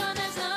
John as